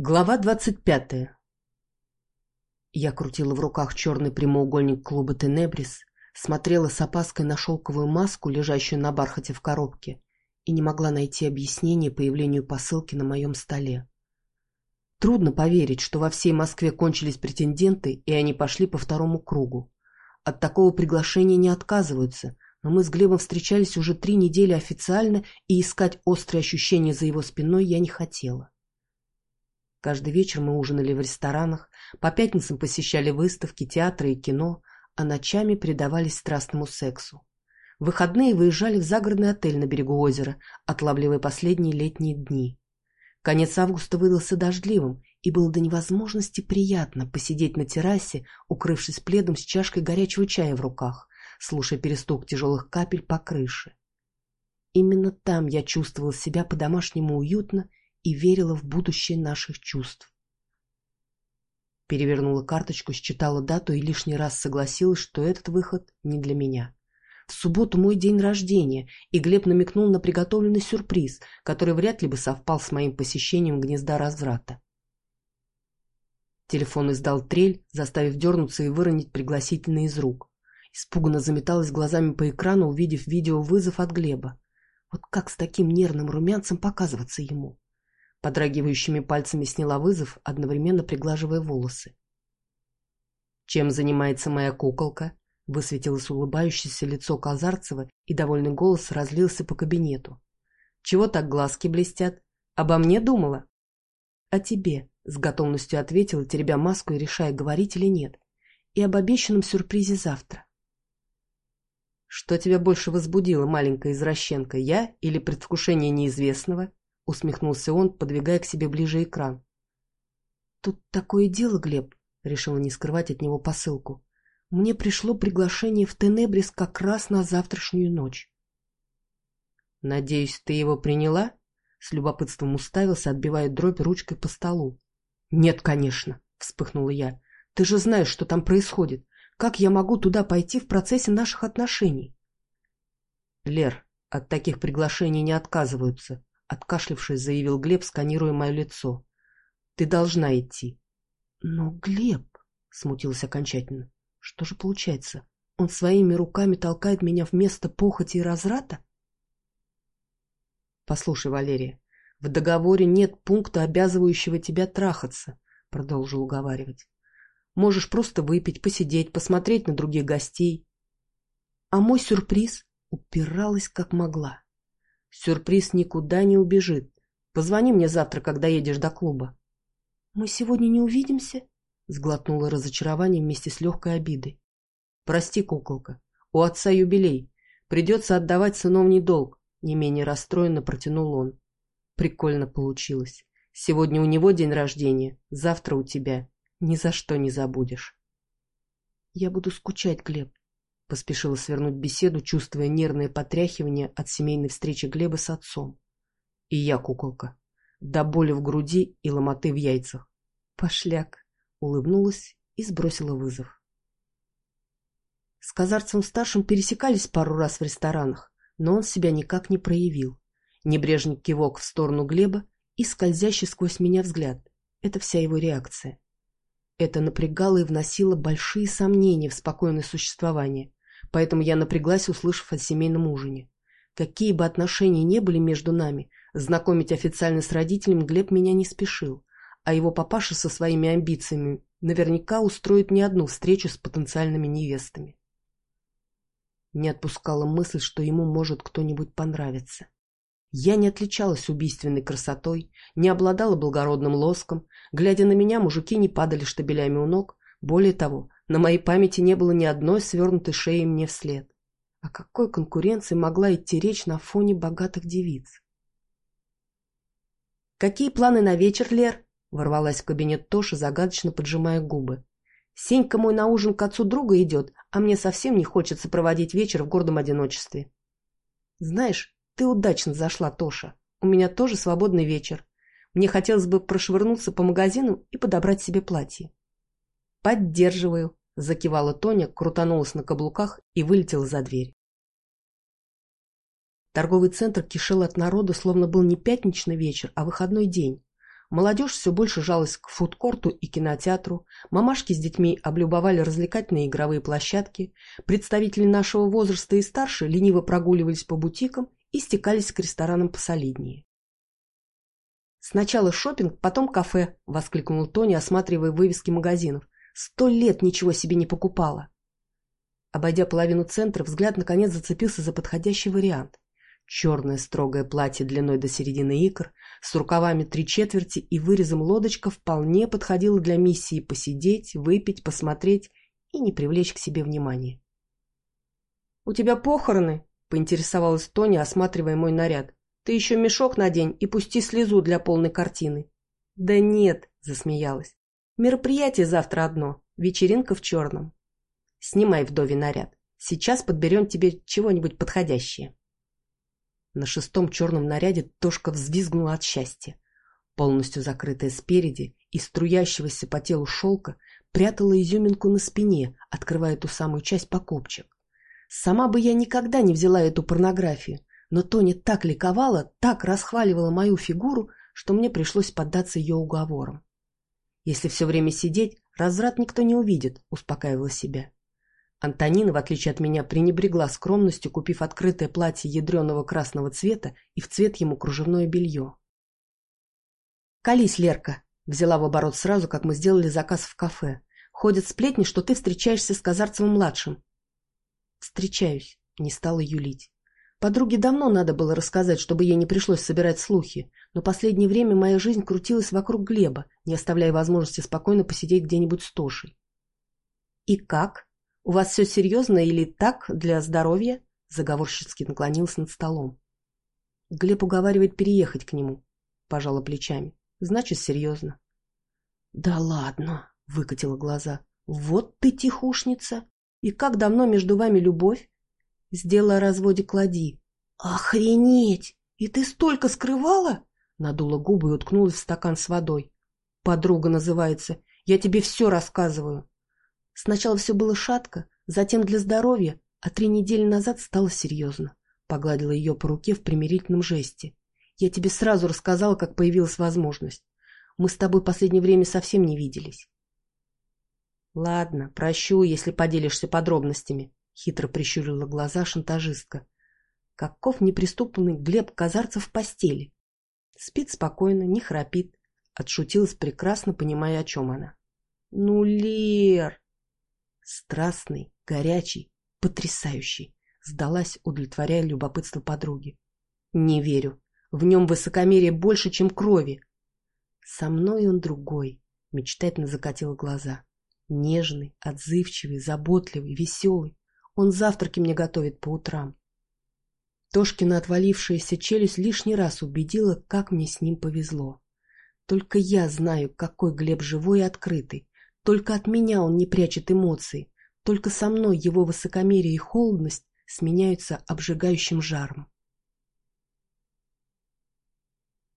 Глава двадцать пятая Я крутила в руках черный прямоугольник клуба «Тенебрис», смотрела с опаской на шелковую маску, лежащую на бархате в коробке, и не могла найти объяснение появлению посылки на моем столе. Трудно поверить, что во всей Москве кончились претенденты, и они пошли по второму кругу. От такого приглашения не отказываются, но мы с Глебом встречались уже три недели официально, и искать острые ощущения за его спиной я не хотела. Каждый вечер мы ужинали в ресторанах, по пятницам посещали выставки, театры и кино, а ночами предавались страстному сексу. В выходные выезжали в загородный отель на берегу озера, отлавливая последние летние дни. Конец августа выдался дождливым, и было до невозможности приятно посидеть на террасе, укрывшись пледом с чашкой горячего чая в руках, слушая перестук тяжелых капель по крыше. Именно там я чувствовала себя по-домашнему уютно и верила в будущее наших чувств. Перевернула карточку, считала дату и лишний раз согласилась, что этот выход не для меня. В субботу мой день рождения, и Глеб намекнул на приготовленный сюрприз, который вряд ли бы совпал с моим посещением гнезда разврата. Телефон издал трель, заставив дернуться и выронить пригласительный из рук. Испуганно заметалась глазами по экрану, увидев видеовызов от Глеба. Вот как с таким нервным румянцем показываться ему? Подрагивающими пальцами сняла вызов, одновременно приглаживая волосы. «Чем занимается моя куколка?» Высветилось улыбающееся лицо Казарцева, и довольный голос разлился по кабинету. «Чего так глазки блестят? Обо мне думала?» «О тебе», — с готовностью ответила, теребя маску и решая, говорить или нет. «И об обещанном сюрпризе завтра». «Что тебя больше возбудило, маленькая извращенка, я или предвкушение неизвестного?» Усмехнулся он, подвигая к себе ближе экран. «Тут такое дело, Глеб», — решила не скрывать от него посылку. «Мне пришло приглашение в Тенебрис как раз на завтрашнюю ночь». «Надеюсь, ты его приняла?» — с любопытством уставился, отбивая дробь ручкой по столу. «Нет, конечно», — вспыхнула я. «Ты же знаешь, что там происходит. Как я могу туда пойти в процессе наших отношений?» «Лер, от таких приглашений не отказываются», Откашлившись, заявил Глеб, сканируя мое лицо. «Ты должна идти». «Но Глеб...» — смутился окончательно. «Что же получается? Он своими руками толкает меня вместо похоти и разрата?» «Послушай, Валерия, в договоре нет пункта, обязывающего тебя трахаться», — продолжил уговаривать. «Можешь просто выпить, посидеть, посмотреть на других гостей». А мой сюрприз упиралась как могла. Сюрприз никуда не убежит. Позвони мне завтра, когда едешь до клуба. — Мы сегодня не увидимся? — сглотнула разочарование вместе с легкой обидой. — Прости, куколка, у отца юбилей. Придется отдавать сыновний долг, — не менее расстроенно протянул он. Прикольно получилось. Сегодня у него день рождения, завтра у тебя. Ни за что не забудешь. — Я буду скучать, Глеб. Поспешила свернуть беседу, чувствуя нервное потряхивание от семейной встречи Глеба с отцом. И я куколка. До боли в груди и ломоты в яйцах. Пошляк. Улыбнулась и сбросила вызов. С Казарцем-старшим пересекались пару раз в ресторанах, но он себя никак не проявил. Небрежный кивок в сторону Глеба и скользящий сквозь меня взгляд. Это вся его реакция. Это напрягало и вносило большие сомнения в спокойное существование поэтому я напряглась, услышав о семейном ужине. Какие бы отношения не были между нами, знакомить официально с родителями Глеб меня не спешил, а его папаша со своими амбициями наверняка устроит не одну встречу с потенциальными невестами. Не отпускала мысль, что ему может кто-нибудь понравиться. Я не отличалась убийственной красотой, не обладала благородным лоском, глядя на меня, мужики не падали штабелями у ног, более того, на моей памяти не было ни одной свернутой шеи мне вслед. О какой конкуренции могла идти речь на фоне богатых девиц? «Какие планы на вечер, Лер?» — ворвалась в кабинет Тоша, загадочно поджимая губы. «Сенька мой на ужин к отцу друга идет, а мне совсем не хочется проводить вечер в гордом одиночестве». «Знаешь, ты удачно зашла, Тоша. У меня тоже свободный вечер. Мне хотелось бы прошвырнуться по магазинам и подобрать себе платье». «Поддерживаю», Закивала Тоня, крутанулась на каблуках и вылетела за дверь. Торговый центр кишел от народа, словно был не пятничный вечер, а выходной день. Молодежь все больше жалась к фудкорту и кинотеатру, мамашки с детьми облюбовали развлекательные игровые площадки, представители нашего возраста и старше лениво прогуливались по бутикам и стекались к ресторанам посолиднее. «Сначала шопинг, потом кафе», — воскликнул Тони, осматривая вывески магазинов. «Сто лет ничего себе не покупала». Обойдя половину центра, взгляд наконец зацепился за подходящий вариант. Черное строгое платье длиной до середины икр, с рукавами три четверти и вырезом лодочка вполне подходило для миссии посидеть, выпить, посмотреть и не привлечь к себе внимания. «У тебя похороны?» — поинтересовалась Тоня, осматривая мой наряд. «Ты еще мешок надень и пусти слезу для полной картины». «Да нет», — засмеялась. «Мероприятие завтра одно, вечеринка в черном. Снимай вдове наряд. Сейчас подберем тебе чего-нибудь подходящее». На шестом черном наряде Тошка взвизгнула от счастья. Полностью закрытая спереди и струящегося по телу шелка прятала изюминку на спине, открывая ту самую часть покопчик. Сама бы я никогда не взяла эту порнографию, но Тоня так ликовала, так расхваливала мою фигуру, что мне пришлось поддаться ее уговорам. Если все время сидеть, разврат никто не увидит, успокаивала себя. Антонина, в отличие от меня, пренебрегла скромностью, купив открытое платье ядреного красного цвета и в цвет ему кружевное белье. «Колись, Лерка!» — взяла в оборот сразу, как мы сделали заказ в кафе. «Ходят сплетни, что ты встречаешься с Казарцевым-младшим». «Встречаюсь», — не стала юлить. Подруге давно надо было рассказать, чтобы ей не пришлось собирать слухи, но последнее время моя жизнь крутилась вокруг Глеба, не оставляя возможности спокойно посидеть где-нибудь с Тошей. «И как?» «У вас все серьезно или так, для здоровья?» Заговорщицки наклонился над столом. Глеб уговаривает переехать к нему. Пожала плечами. «Значит, серьезно». «Да ладно!» — выкатила глаза. «Вот ты тихушница! И как давно между вами любовь?» Сделала разводе клади. «Охренеть! И ты столько скрывала?» Надула губы и уткнулась в стакан с водой. «Подруга называется. Я тебе все рассказываю. Сначала все было шатко, затем для здоровья, а три недели назад стало серьезно. Погладила ее по руке в примирительном жесте. Я тебе сразу рассказала, как появилась возможность. Мы с тобой последнее время совсем не виделись. Ладно, прощу, если поделишься подробностями, хитро прищурила глаза шантажистка. Каков неприступный Глеб Казарцев в постели. Спит спокойно, не храпит. Отшутилась прекрасно, понимая, о чем она. Ну, Лер, Страстный, горячий, потрясающий. Сдалась, удовлетворяя любопытство подруги. Не верю. В нем высокомерие больше, чем крови. Со мной он другой, мечтательно закатила глаза. Нежный, отзывчивый, заботливый, веселый. Он завтраки мне готовит по утрам. Тошкина отвалившаяся челюсть лишний раз убедила, как мне с ним повезло. Только я знаю, какой Глеб живой и открытый, только от меня он не прячет эмоций, только со мной его высокомерие и холодность сменяются обжигающим жаром.